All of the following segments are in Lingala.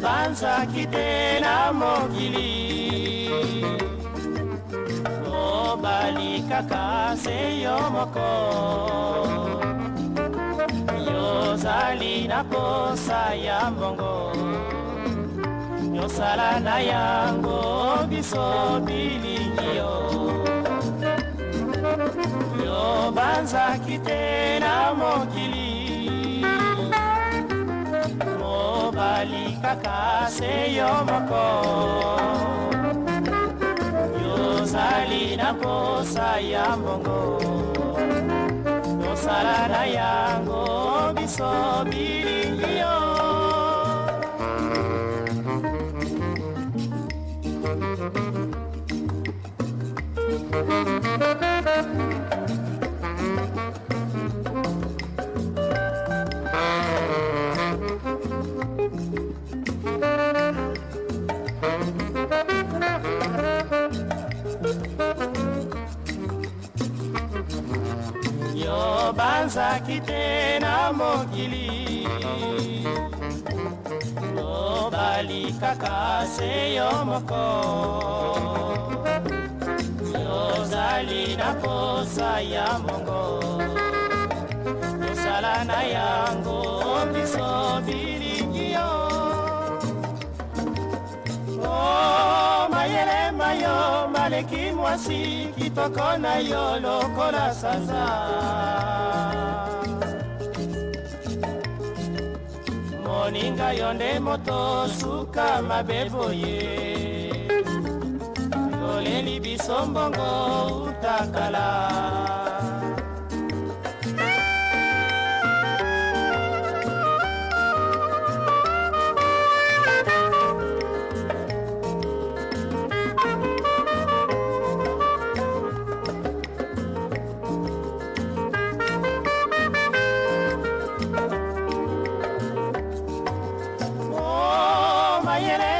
banzaki te na mokili mobali kaka se yo moko yozali na posa ya mbongo yosala na yango biso bilingi yo yo banzaki te na mokili balingaka se yo moko yozali na posa ya mbongo tosala na yango biso bilingi yo thank you yo banzaki te na mokili yobali kaka se yo moko yozali na posa ya mongo tosala na yango biso bilingi yo eleki mwasi kitoko na yo lokola sanza moninga yo nde moto suka mabe boye toleli biso mbongo utakala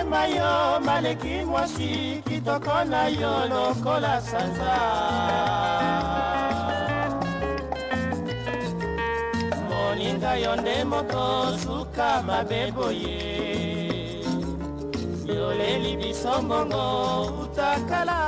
motema yo maleki mwasi kitoko na yo lokola sanza moninga yo nde moko suka mabe boye yoleli biso mbongo utakala